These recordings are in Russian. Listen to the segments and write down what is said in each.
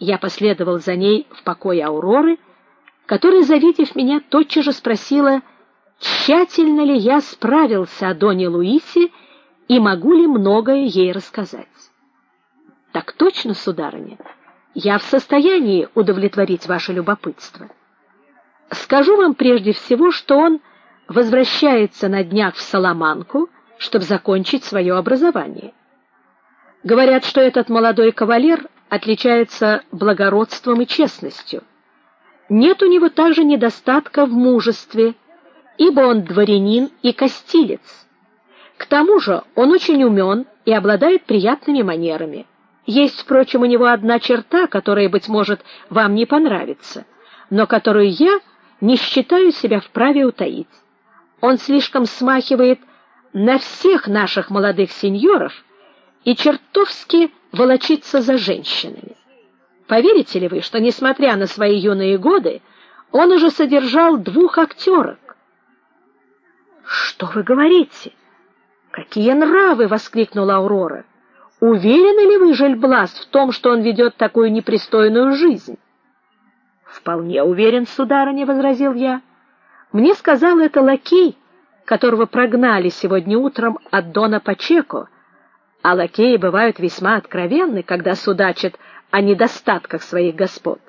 Я последовал за ней в покой Ауроры, которая, завидев меня, тотчас же спросила, тщательно ли я справился о Доне Луисе и могу ли многое ей рассказать. Так точно, сударыня. Я в состоянии удовлетворить ваше любопытство. Скажу вам прежде всего, что он возвращается на днях в Саламанку, чтобы закончить свое образование. Говорят, что этот молодой кавалер отличается благородством и честностью. Нет у него также недостатка в мужестве, ибо он дворянин и костилец. К тому же он очень умен и обладает приятными манерами. Есть, впрочем, у него одна черта, которая быть может вам не понравится, но которую я не считаю себя вправе утаить. Он слишком смахивает на всех наших молодых сеньоров и чертовски волочится за женщинами. Поверите ли вы, что несмотря на свои юные годы, он уже содержал двух актерок? Что вы говорите? Какие нравы, воскликнула Аурора. Уверены ли вы, Жельблас, в том, что он ведет такую непристойную жизнь? Вполне уверен, сударыня, возразил я. Мне сказал это лакей, которого прогнали сегодня утром от дона Пачеко а лакеи бывают весьма откровенны, когда судачат о недостатках своих господ.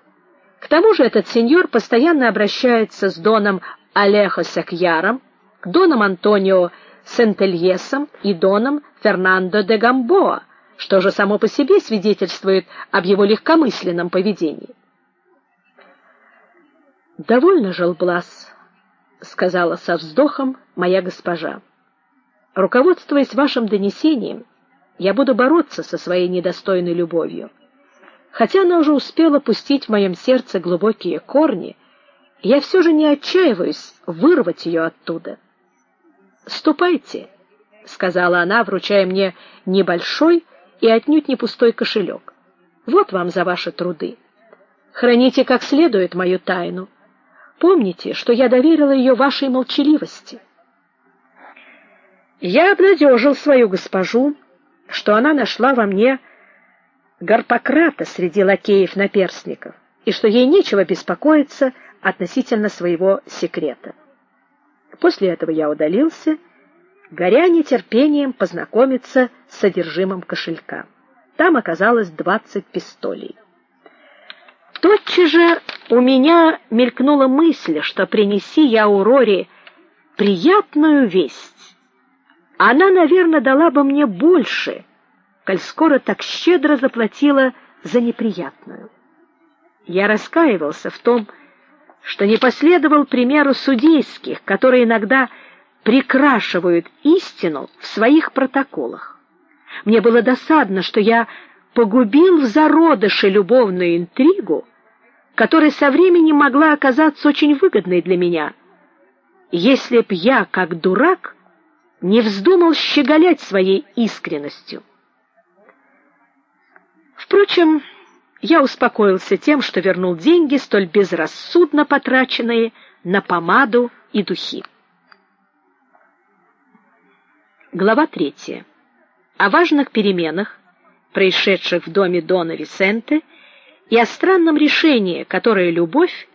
К тому же этот сеньор постоянно обращается с доном Алехо Секьяром, к доном Антонио Сентельесом и доном Фернандо де Гамбоа, что же само по себе свидетельствует об его легкомысленном поведении. Довольно, Желблас, сказала со вздохом моя госпожа. Руководствуясь вашим донесением, я буду бороться со своей недостойной любовью. Хотя она уже успела пустить в моем сердце глубокие корни, я все же не отчаиваюсь вырвать ее оттуда. "Ступайте", сказала она, вручая мне небольшой и отнюдь не пустой кошелек. "Вот вам за ваши труды. Храните как следует мою тайну. Помните, что я доверила ее вашей молчаливости". Я обнадежил свою госпожу что она нашла во мне Гарпократа среди лакеев-наперстников и что ей нечего беспокоиться относительно своего секрета. После этого я удалился, горя нетерпением познакомиться с содержимым кошелька. Там оказалось двадцать пистолей. Тотчас же у меня мелькнула мысль, что принеси я Ауроре приятную весть, она, наверное, дала бы мне больше, коль скоро так щедро заплатила за неприятную. Я раскаивался в том, что не последовал примеру судейских, которые иногда прикрашивают истину в своих протоколах. Мне было досадно, что я погубил в зародыше любовную интригу, которая со временем могла оказаться очень выгодной для меня. Если б я, как дурак, не вздумал щеголять своей искренностью. Впрочем, я успокоился тем, что вернул деньги, столь безрассудно потраченные на помаду и духи. Глава третья. О важных переменах, происшедших в доме дона Висенте, и о странном решении, которое любовь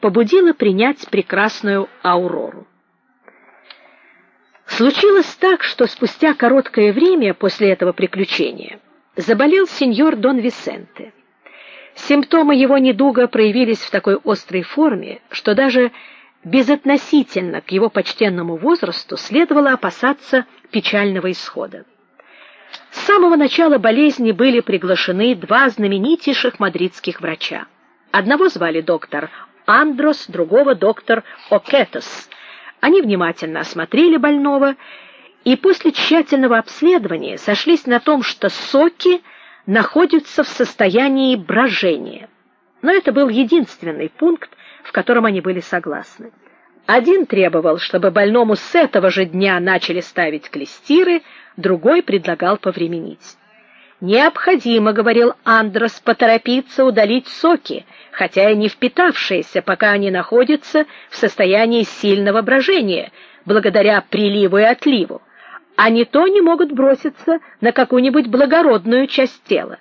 побудила принять прекрасную Аурору. Случилось так, что спустя короткое время после этого приключения заболел сеньор Дон Висенте. Симптомы его недуга проявились в такой острой форме, что даже безотносительно к его почтенному возрасту следовало опасаться печального исхода. С самого начала болезни были приглашены два знаменитейших мадридских врача. Одного звали доктор Андрос, другого доктор Окетос. Они внимательно осмотрели больного и после тщательного обследования сошлись на том, что соки находятся в состоянии брожения. Но это был единственный пункт, в котором они были согласны. Один требовал, чтобы больному с этого же дня начали ставить клестиры, другой предлагал повременить. Необходимо, говорил Андрос, поторопиться удалить соки, хотя и не впитавшиеся, пока они находятся в состоянии сильного брожения, благодаря приливу и отливу. А не то не могут броситься на какую-нибудь благородную часть тела.